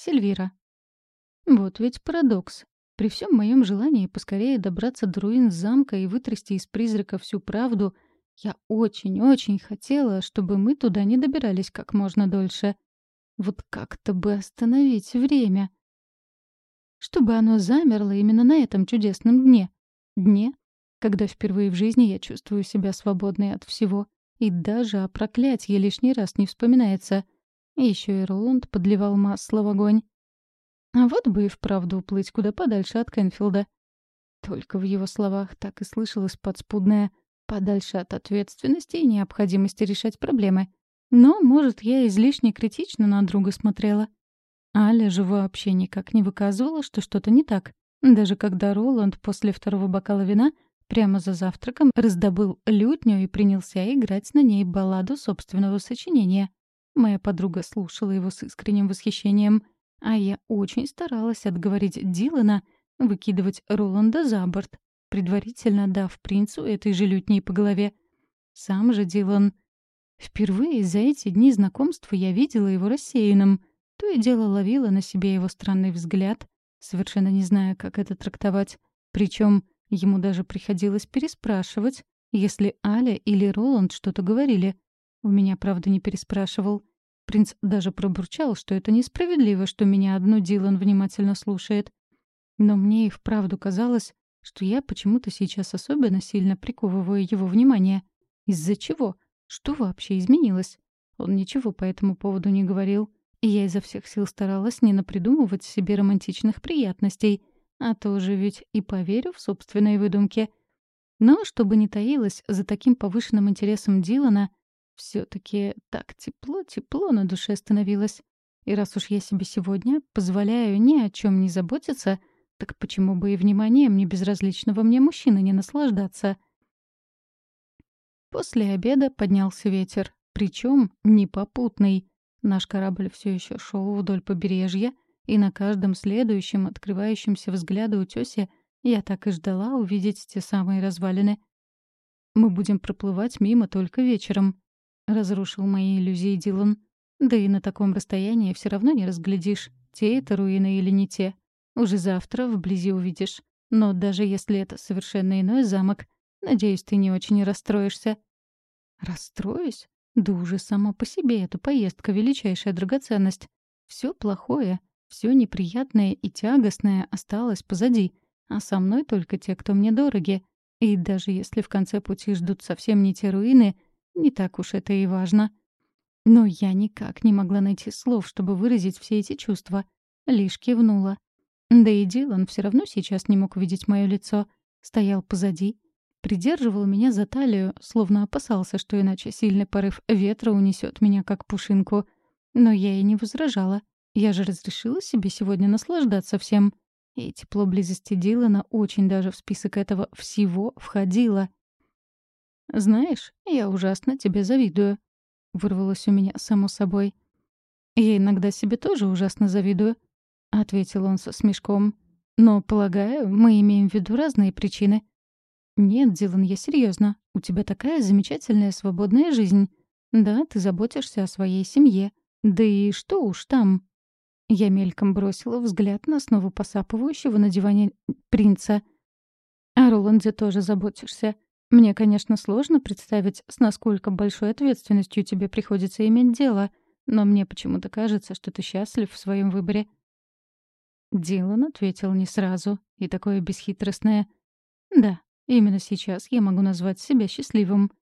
Сильвира. Вот ведь парадокс. При всем моем желании поскорее добраться до руин замка и вытрясти из призрака всю правду, я очень-очень хотела, чтобы мы туда не добирались как можно дольше. Вот как-то бы остановить время. Чтобы оно замерло именно на этом чудесном дне. Дне, когда впервые в жизни я чувствую себя свободной от всего, и даже о проклятии лишний раз не вспоминается. Еще и Роланд подливал масло в огонь. А вот бы и вправду уплыть куда подальше от Кенфилда. Только в его словах так и слышалось подспудное «подальше от ответственности и необходимости решать проблемы». Но, может, я излишне критично на друга смотрела. Аля же вообще никак не выказывала, что что-то не так. Даже когда Роланд после второго бокала вина прямо за завтраком раздобыл лютню и принялся играть на ней балладу собственного сочинения. Моя подруга слушала его с искренним восхищением, а я очень старалась отговорить Дилана выкидывать Роланда за борт, предварительно дав принцу этой же лютней по голове. Сам же Дилан... Впервые за эти дни знакомства я видела его рассеянным. То и дело ловила на себе его странный взгляд, совершенно не зная, как это трактовать. Причем ему даже приходилось переспрашивать, если Аля или Роланд что-то говорили. У меня, правда, не переспрашивал. Принц даже пробурчал, что это несправедливо, что меня одну Дилан внимательно слушает. Но мне и вправду казалось, что я почему-то сейчас особенно сильно приковываю его внимание. Из-за чего? Что вообще изменилось? Он ничего по этому поводу не говорил, и я изо всех сил старалась не напридумывать себе романтичных приятностей, а то уже ведь и поверю в собственные выдумки. Но, чтобы не таилось за таким повышенным интересом Дилана, все таки так тепло-тепло на душе становилось. И раз уж я себе сегодня позволяю ни о чем не заботиться, так почему бы и вниманием небезразличного мне мужчины не наслаждаться? После обеда поднялся ветер, причем непопутный. Наш корабль все еще шел вдоль побережья, и на каждом следующем открывающемся взгляду утёсе я так и ждала увидеть те самые развалины. Мы будем проплывать мимо только вечером, разрушил мои иллюзии Дилан. Да и на таком расстоянии все равно не разглядишь, те это руины или не те. Уже завтра вблизи увидишь. Но даже если это совершенно иной замок, надеюсь, ты не очень расстроишься. Расстроюсь? Да уже сама по себе эта поездка — величайшая драгоценность. Все плохое, все неприятное и тягостное осталось позади, а со мной только те, кто мне дороги. И даже если в конце пути ждут совсем не те руины — не так уж это и важно. Но я никак не могла найти слов, чтобы выразить все эти чувства. Лишь кивнула. Да и Дилан все равно сейчас не мог видеть мое лицо. Стоял позади, придерживал меня за талию, словно опасался, что иначе сильный порыв ветра унесет меня как пушинку. Но я и не возражала. Я же разрешила себе сегодня наслаждаться всем. И тепло близости Дилана очень даже в список этого всего входило. «Знаешь, я ужасно тебе завидую», — вырвалось у меня само собой. «Я иногда себе тоже ужасно завидую», — ответил он со смешком. «Но, полагаю, мы имеем в виду разные причины». «Нет, Дилан, я серьезно. У тебя такая замечательная свободная жизнь. Да, ты заботишься о своей семье. Да и что уж там». Я мельком бросила взгляд на снова посапывающего на диване принца. «О Роланде тоже заботишься. Мне, конечно, сложно представить, с насколько большой ответственностью тебе приходится иметь дело, но мне почему-то кажется, что ты счастлив в своем выборе». Дилан ответил не сразу, и такое бесхитростное «Да, именно сейчас я могу назвать себя счастливым».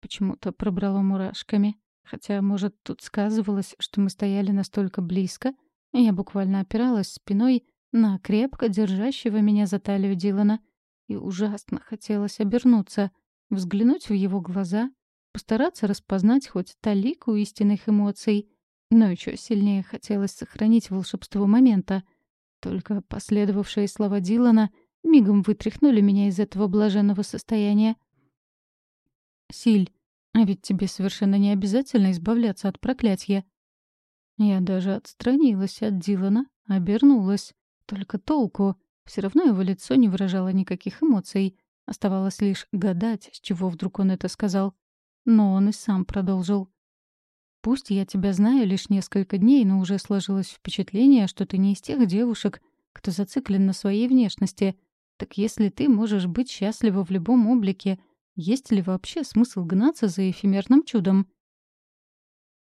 Почему-то пробрало мурашками. Хотя, может, тут сказывалось, что мы стояли настолько близко, я буквально опиралась спиной на крепко держащего меня за талию Дилана — и ужасно хотелось обернуться, взглянуть в его глаза, постараться распознать хоть талику истинных эмоций, но еще сильнее хотелось сохранить волшебство момента. Только последовавшие слова Дилана мигом вытряхнули меня из этого блаженного состояния. «Силь, а ведь тебе совершенно не обязательно избавляться от проклятия». Я даже отстранилась от Дилана, обернулась. Только толку. Все равно его лицо не выражало никаких эмоций. Оставалось лишь гадать, с чего вдруг он это сказал. Но он и сам продолжил. Пусть я тебя знаю лишь несколько дней, но уже сложилось впечатление, что ты не из тех девушек, кто зациклен на своей внешности. Так если ты можешь быть счастлива в любом облике, есть ли вообще смысл гнаться за эфемерным чудом?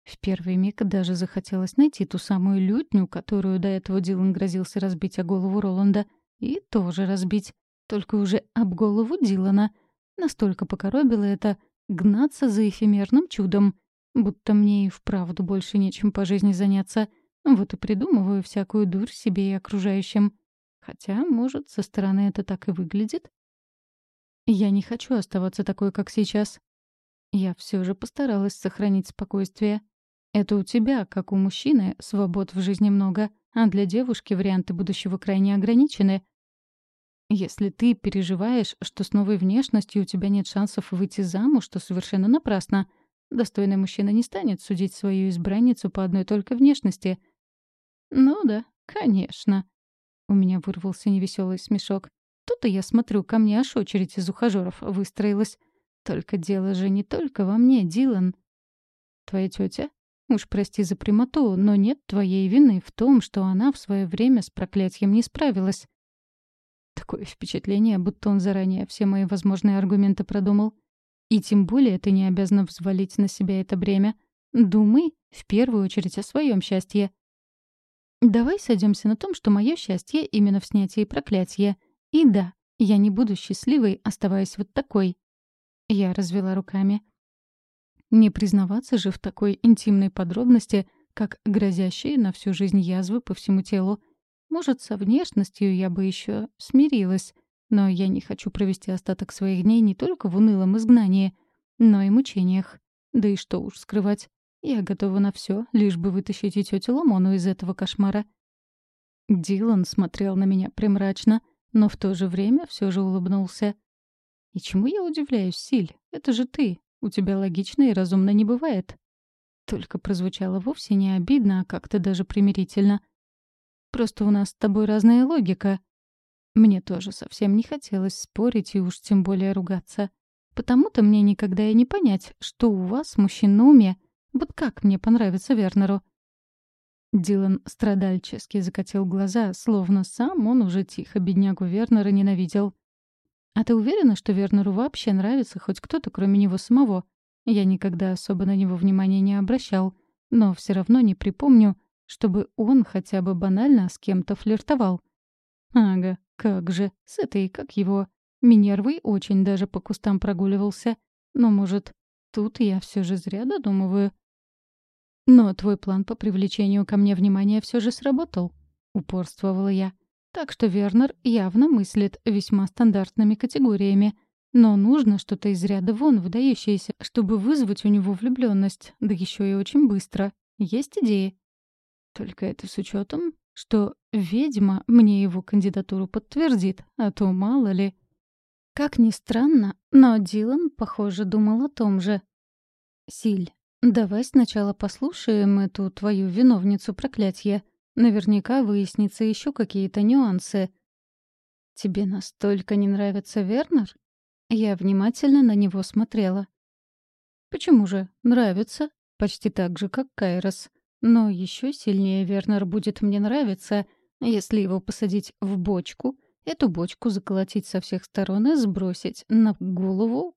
В первый миг даже захотелось найти ту самую лютню, которую до этого Дилан грозился разбить о голову Роланда, и тоже разбить, только уже об голову Дилана. Настолько покоробило это гнаться за эфемерным чудом, будто мне и вправду больше нечем по жизни заняться. Вот и придумываю всякую дурь себе и окружающим. Хотя, может, со стороны это так и выглядит. Я не хочу оставаться такой, как сейчас. Я все же постаралась сохранить спокойствие. Это у тебя, как у мужчины, свобод в жизни много, а для девушки варианты будущего крайне ограничены. Если ты переживаешь, что с новой внешностью у тебя нет шансов выйти замуж, то совершенно напрасно. Достойный мужчина не станет судить свою избранницу по одной только внешности — «Ну да, конечно». У меня вырвался невеселый смешок. Тут-то я смотрю, ко мне аж очередь из ухажеров выстроилась. Только дело же не только во мне, Дилан. Твоя тетя? Уж прости за прямоту, но нет твоей вины в том, что она в свое время с проклятием не справилась. Такое впечатление, будто он заранее все мои возможные аргументы продумал. И тем более ты не обязана взвалить на себя это бремя. Думай в первую очередь о своем счастье. Давай сойдемся на том, что мое счастье именно в снятии проклятия. И да, я не буду счастливой, оставаясь вот такой. Я развела руками. Не признаваться же в такой интимной подробности, как грозящие на всю жизнь язвы по всему телу. Может, со внешностью я бы еще смирилась, но я не хочу провести остаток своих дней не только в унылом изгнании, но и мучениях. Да и что уж скрывать. Я готова на все, лишь бы вытащить тетю Ламону из этого кошмара. Дилан смотрел на меня примрачно, но в то же время все же улыбнулся. «И чему я удивляюсь, Силь? Это же ты. У тебя логично и разумно не бывает». Только прозвучало вовсе не обидно, а как-то даже примирительно. «Просто у нас с тобой разная логика». Мне тоже совсем не хотелось спорить и уж тем более ругаться. Потому-то мне никогда и не понять, что у вас, мужчин, на уме — вот как мне понравится Вернеру?» Дилан страдальчески закатил глаза, словно сам он уже тихо беднягу Вернера ненавидел. «А ты уверена, что Вернеру вообще нравится хоть кто-то, кроме него самого? Я никогда особо на него внимания не обращал, но все равно не припомню, чтобы он хотя бы банально с кем-то флиртовал. Ага, как же, с этой, как его, Минервой очень даже по кустам прогуливался. Но, может, тут я все же зря додумываю?» «Но твой план по привлечению ко мне внимания все же сработал», — упорствовала я. «Так что Вернер явно мыслит весьма стандартными категориями. Но нужно что-то из ряда вон выдающееся, чтобы вызвать у него влюбленность, да еще и очень быстро. Есть идеи?» Только это с учетом, что ведьма мне его кандидатуру подтвердит, а то мало ли. Как ни странно, но Дилан, похоже, думал о том же. «Силь, «Давай сначала послушаем эту твою виновницу проклятия. Наверняка выяснится еще какие-то нюансы». «Тебе настолько не нравится Вернер?» Я внимательно на него смотрела. «Почему же? Нравится. Почти так же, как Кайрос. Но еще сильнее Вернер будет мне нравиться, если его посадить в бочку, эту бочку заколотить со всех сторон и сбросить на голову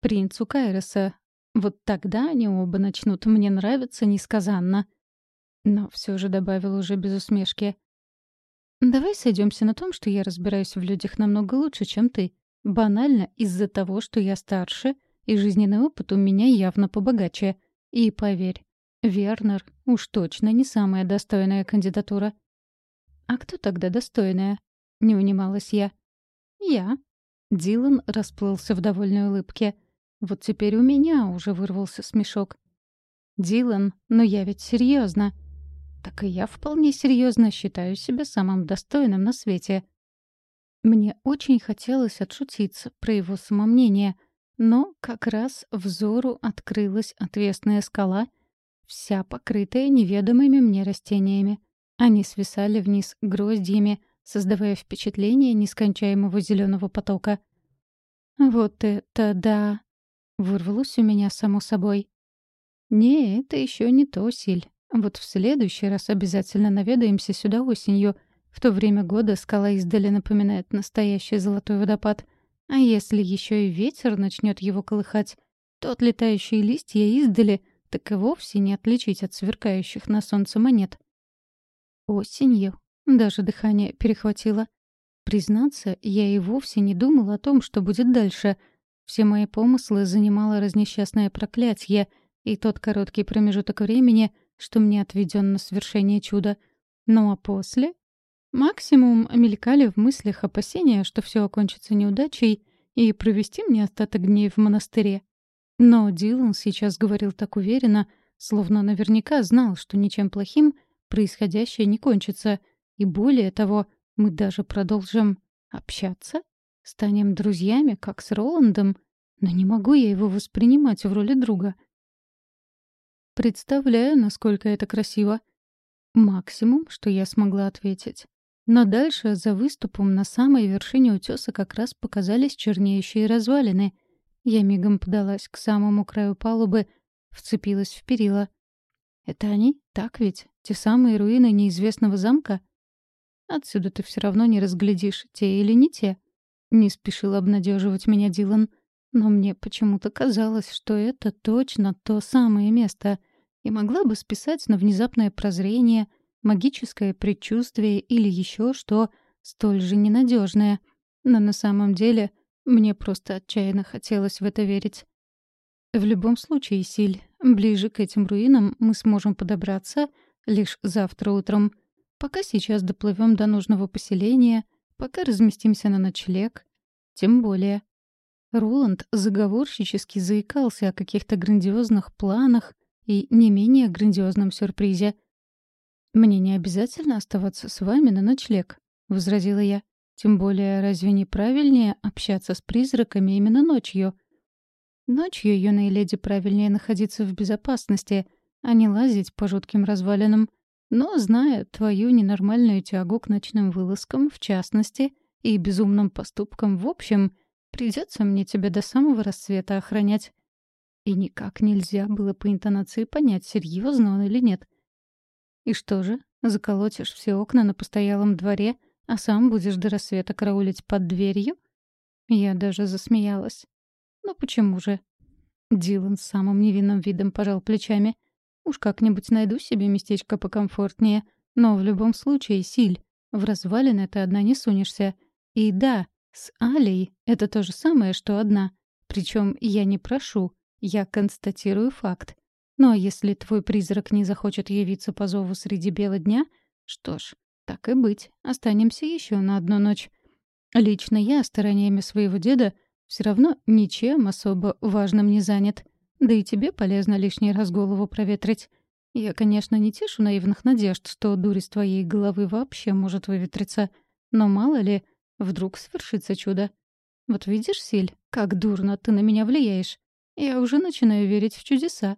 принцу Кайроса, вот тогда они оба начнут мне нравиться несказанно. Но все же добавил уже без усмешки. «Давай сойдемся на том, что я разбираюсь в людях намного лучше, чем ты. Банально из-за того, что я старше, и жизненный опыт у меня явно побогаче. И поверь, Вернер уж точно не самая достойная кандидатура». «А кто тогда достойная?» — не унималась я. «Я». Дилан расплылся в довольной улыбке — вот теперь у меня уже вырвался смешок. «Дилан, но я ведь серьезно. Так и я вполне серьезно считаю себя самым достойным на свете. Мне очень хотелось отшутиться про его самомнение, но как раз взору открылась отвесная скала, вся покрытая неведомыми мне растениями. Они свисали вниз гроздьями, создавая впечатление нескончаемого зеленого потока. «Вот это да!» Вырвалось у меня само собой. «Не, это еще не то, Силь. Вот в следующий раз обязательно наведаемся сюда осенью. В то время года скала издали напоминает настоящий золотой водопад. А если еще и ветер начнет его колыхать, то отлетающие листья издали так и вовсе не отличить от сверкающих на солнце монет. Осенью даже дыхание перехватило. Признаться, я и вовсе не думала о том, что будет дальше. Все мои помыслы занимало разнесчастное проклятие и тот короткий промежуток времени, что мне отведен на совершение чуда. Ну а после? Максимум мелькали в мыслях опасения, что все окончится неудачей, и провести мне остаток дней в монастыре. Но Дилан сейчас говорил так уверенно, словно наверняка знал, что ничем плохим происходящее не кончится, и более того, мы даже продолжим общаться? Станем друзьями, как с Роландом? Но не могу я его воспринимать в роли друга. Представляю, насколько это красиво. Максимум, что я смогла ответить. Но дальше, за выступом на самой вершине утеса как раз показались чернеющие развалины. Я мигом подалась к самому краю палубы, вцепилась в перила. «Это они? Так ведь? Те самые руины неизвестного замка?» Отсюда ты все равно не разглядишь, те или не те. Не спешил обнадеживать меня Дилан. Но мне почему-то казалось, что это точно то самое место. И могла бы списать на внезапное прозрение, магическое предчувствие или еще что столь же ненадежное. Но на самом деле мне просто отчаянно хотелось в это верить. В любом случае, Силь, ближе к этим руинам мы сможем подобраться лишь завтра утром — Пока сейчас доплывем до нужного поселения, пока разместимся на ночлег. Тем более. Роланд заговорщически заикался о каких-то грандиозных планах и не менее грандиозном сюрпризе. «Мне не обязательно оставаться с вами на ночлег», — возразила я. «Тем более, разве не правильнее общаться с призраками именно ночью?» «Ночью, юной леди, правильнее находиться в безопасности, а не лазить по жутким развалинам. Но, зная твою ненормальную тягу к ночным вылазкам, в частности, и безумным поступкам в общем, придется мне тебя до самого рассвета охранять. И никак нельзя было по интонации понять, серьезно он или нет. И что же, заколотишь все окна на постоялом дворе, а сам будешь до рассвета караулить под дверью? Я даже засмеялась. Ну почему же? Дилан с самым невинным видом пожал плечами — Уж как-нибудь найду себе местечко покомфортнее. Но в любом случае, Силь, в развалины ты одна не сунешься. И да, с Алей это то же самое, что одна. Причем я не прошу, я констатирую факт. А если твой призрак не захочет явиться по зову среди бела дня, что ж, так и быть, останемся еще на одну ночь. Лично я стараниями своего деда все равно ничем особо важным не занят. Да и тебе полезно лишний раз голову проветрить. Я, конечно, не тешу наивных надежд, что дурь из твоей головы вообще может выветриться. Но мало ли, вдруг свершится чудо. Вот видишь, Силь, как дурно ты на меня влияешь. Я уже начинаю верить в чудеса.